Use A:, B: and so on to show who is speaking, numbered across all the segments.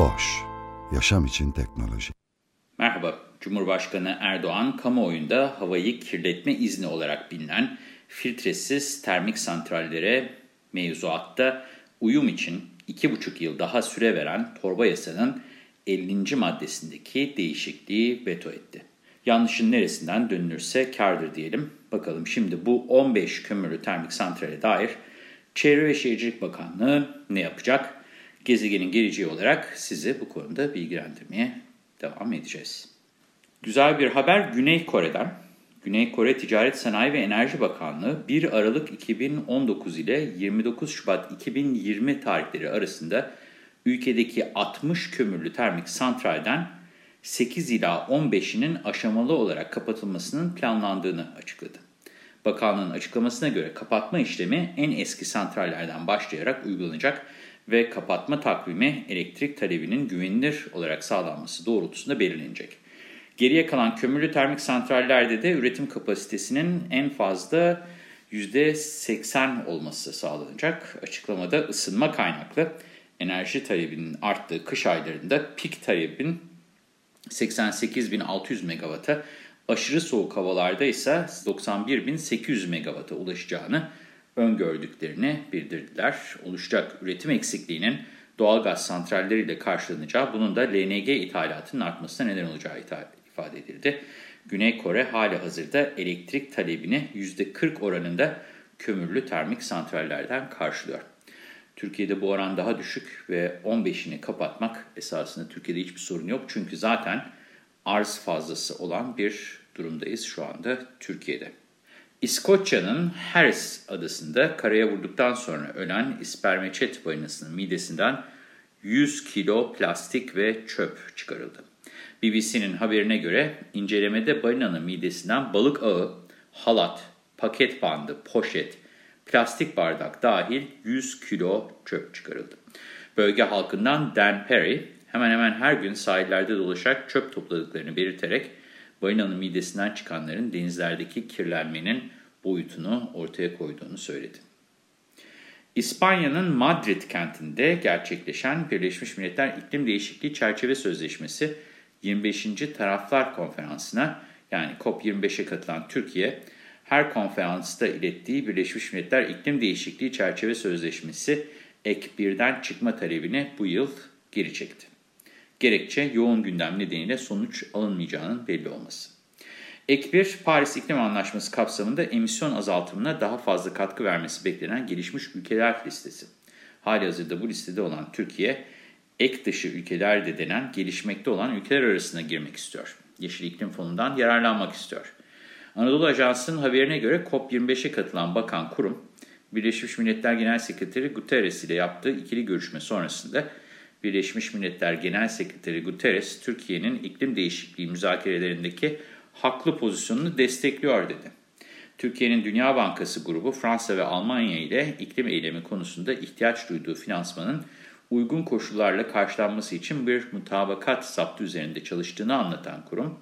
A: Boş, yaşam için teknoloji.
B: Merhaba, Cumhurbaşkanı Erdoğan kamuoyunda havayı kirletme izni olarak bilinen filtresiz termik santrallere mevzuatta uyum için 2,5 yıl daha süre veren torba yasanın 50. maddesindeki değişikliği veto etti. Yanlışın neresinden dönülürse kardır diyelim. Bakalım şimdi bu 15 kömürlü termik santrale dair Çevre ve Şehircilik Bakanlığı ne yapacak? Gezegenin geleceği olarak sizi bu konuda bilgilendirmeye devam edeceğiz. Güzel bir haber Güney Kore'den. Güney Kore Ticaret Sanayi ve Enerji Bakanlığı 1 Aralık 2019 ile 29 Şubat 2020 tarihleri arasında ülkedeki 60 kömürlü termik santralden 8 ila 15'inin aşamalı olarak kapatılmasının planlandığını açıkladı. Bakanlığın açıklamasına göre kapatma işlemi en eski santrallerden başlayarak uygulanacak ve kapatma takvimi elektrik talebinin güvenilir olarak sağlanması doğrultusunda belirlenecek. Geriye kalan kömürlü termik santrallerde de üretim kapasitesinin en fazla %80 olması sağlanacak. Açıklamada ısınma kaynaklı enerji talebinin arttığı kış aylarında pik talebin 88.600 MW'a, aşırı soğuk havalarda ise 91.800 MW'a ulaşacağını öngördüklerini bildirdiler. Oluşacak üretim eksikliğinin doğalgaz santralleriyle karşılanacağı, bunun da LNG ithalatının artmasına neden olacağı ifade edildi. Güney Kore hali hazırda elektrik talebini %40 oranında kömürlü termik santrallerden karşılıyor. Türkiye'de bu oran daha düşük ve 15'ini kapatmak esasında Türkiye'de hiçbir sorun yok. Çünkü zaten arz fazlası olan bir durumdayız şu anda Türkiye'de. İskoçya'nın Harris adasında karaya vurduktan sonra ölen ispermeçet balinasının midesinden 100 kilo plastik ve çöp çıkarıldı. BBC'nin haberine göre incelemede balinanın midesinden balık ağı, halat, paket bandı, poşet, plastik bardak dahil 100 kilo çöp çıkarıldı. Bölge halkından Dan Perry hemen hemen her gün sahillerde dolaşarak çöp topladıklarını belirterek balinanın midesinden çıkanların denizlerdeki kirlenmenin boyutunu ortaya koyduğunu söyledi. İspanya'nın Madrid kentinde gerçekleşen Birleşmiş Milletler İklim Değişikliği Çerçeve Sözleşmesi 25. Taraflar Konferansı'na yani COP25'e katılan Türkiye, her konferansta ilettiği Birleşmiş Milletler İklim Değişikliği Çerçeve Sözleşmesi ek birden çıkma talebini bu yıl geri çekti. Gerekçe yoğun gündem nedeniyle sonuç alınmayacağının belli olması. Ek 1, Paris İklim Anlaşması kapsamında emisyon azaltımına daha fazla katkı vermesi beklenen gelişmiş ülkeler listesi. Hali hazırda bu listede olan Türkiye, ek dışı ülkeler de denen gelişmekte olan ülkeler arasına girmek istiyor. Yeşil İklim Fonu'ndan yararlanmak istiyor. Anadolu Ajansı'nın haberine göre COP25'e katılan bakan kurum, Birleşmiş Milletler Genel Sekreteri Guterres ile yaptığı ikili görüşme sonrasında Birleşmiş Milletler Genel Sekreteri Guterres, Türkiye'nin iklim değişikliği müzakerelerindeki haklı pozisyonunu destekliyor dedi. Türkiye'nin Dünya Bankası grubu Fransa ve Almanya ile iklim eylemi konusunda ihtiyaç duyduğu finansmanın uygun koşullarla karşılanması için bir mutabakat saptı üzerinde çalıştığını anlatan kurum,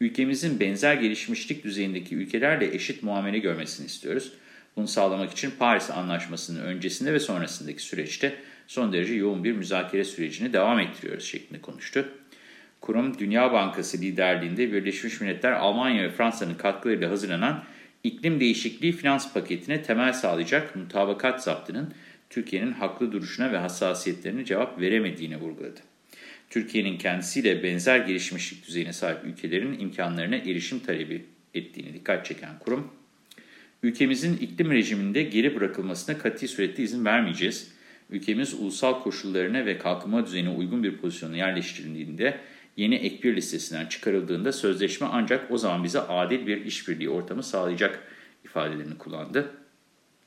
B: ülkemizin benzer gelişmişlik düzeyindeki ülkelerle eşit muamele görmesini istiyoruz. Bunu sağlamak için Paris Anlaşması'nın öncesinde ve sonrasındaki süreçte son derece yoğun bir müzakere sürecini devam ettiriyoruz şeklinde konuştu. Kurum, Dünya Bankası liderliğinde Birleşmiş Milletler, Almanya ve Fransa'nın katkılarıyla hazırlanan iklim değişikliği finans paketine temel sağlayacak mutabakat zaptının Türkiye'nin haklı duruşuna ve hassasiyetlerine cevap veremediğini vurguladı. Türkiye'nin kendisiyle benzer gelişmişlik düzeyine sahip ülkelerin imkanlarına erişim talebi ettiğini dikkat çeken kurum, ülkemizin iklim rejiminde geri bırakılmasına katı surette izin vermeyeceğiz. Ülkemiz ulusal koşullarına ve kalkınma düzeyine uygun bir pozisyona yerleştirildiğinde yeni ek bir listesinden çıkarıldığında sözleşme ancak o zaman bize adil bir işbirliği ortamı sağlayacak ifadelerini kullandı.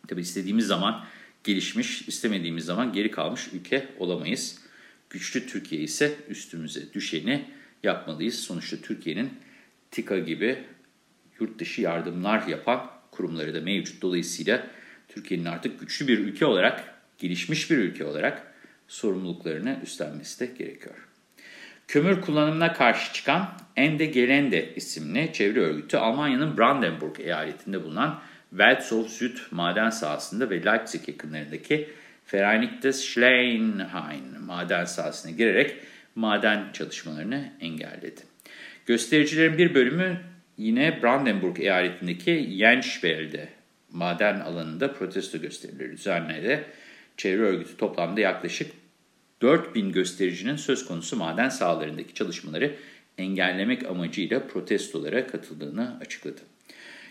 B: Tabii istediğimiz zaman gelişmiş, istemediğimiz zaman geri kalmış ülke olamayız. Güçlü Türkiye ise üstümüze düşeni yapmalıyız. Sonuçta Türkiye'nin TİKA gibi yurt dışı yardımlar yapan kurumları da mevcut. Dolayısıyla Türkiye'nin artık güçlü bir ülke olarak, gelişmiş bir ülke olarak sorumluluklarını üstlenmesi de gerekiyor. Kömür kullanımına karşı çıkan Ende Gelände isimli çevre örgütü Almanya'nın Brandenburg eyaletinde bulunan Welzow Süd maden sahasında ve Leipzig yakınlarındaki Vereinigtes Schleinhain maden sahasına girerek maden çalışmalarını engelledi. Göstericilerin bir bölümü yine Brandenburg eyaletindeki Jenswelde maden alanında protesto gösterileri düzenledi. Çevre örgütü toplamda yaklaşık 4000 göstericinin söz konusu maden sahalarındaki çalışmaları engellemek amacıyla protestolara katıldığını açıkladı.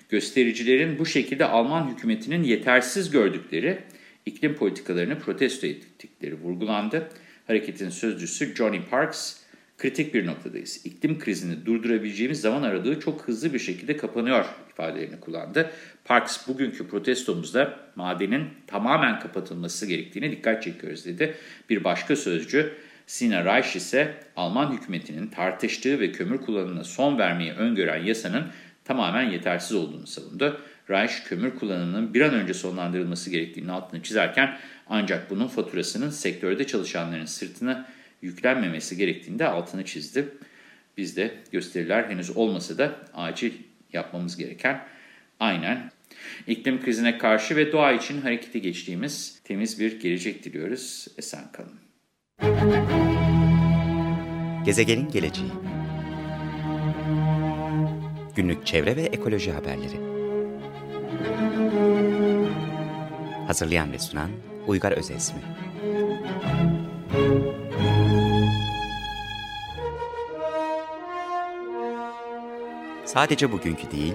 B: Göstericilerin bu şekilde Alman hükümetinin yetersiz gördükleri iklim politikalarını protesto ettikleri vurgulandı. Hareketin sözcüsü Johnny Parks, kritik bir noktadayız. İklim krizini durdurabileceğimiz zaman aralığı çok hızlı bir şekilde kapanıyor ifadelerini kullandı. Parks bugünkü protestomuzda madenin tamamen kapatılması gerektiğine dikkat çekiyoruz dedi. Bir başka sözcü Sina Reich ise Alman hükümetinin tartıştığı ve kömür kullanımına son vermeyi öngören yasanın tamamen yetersiz olduğunu savundu. Reich kömür kullanımının bir an önce sonlandırılması gerektiğini altını çizerken ancak bunun faturasının sektörde çalışanların sırtına yüklenmemesi gerektiğini de altını çizdi. Bizde gösteriler henüz olmasa da acil yapmamız gereken aynen iklim krizine karşı ve doğa için harekete geçtiğimiz temiz bir gelecek diliyoruz. Esen kalın.
C: Gezegenin geleceği Günlük çevre ve ekoloji haberleri Hazırlayan ve sunan Uygar Özesmi Sadece bugünkü değil,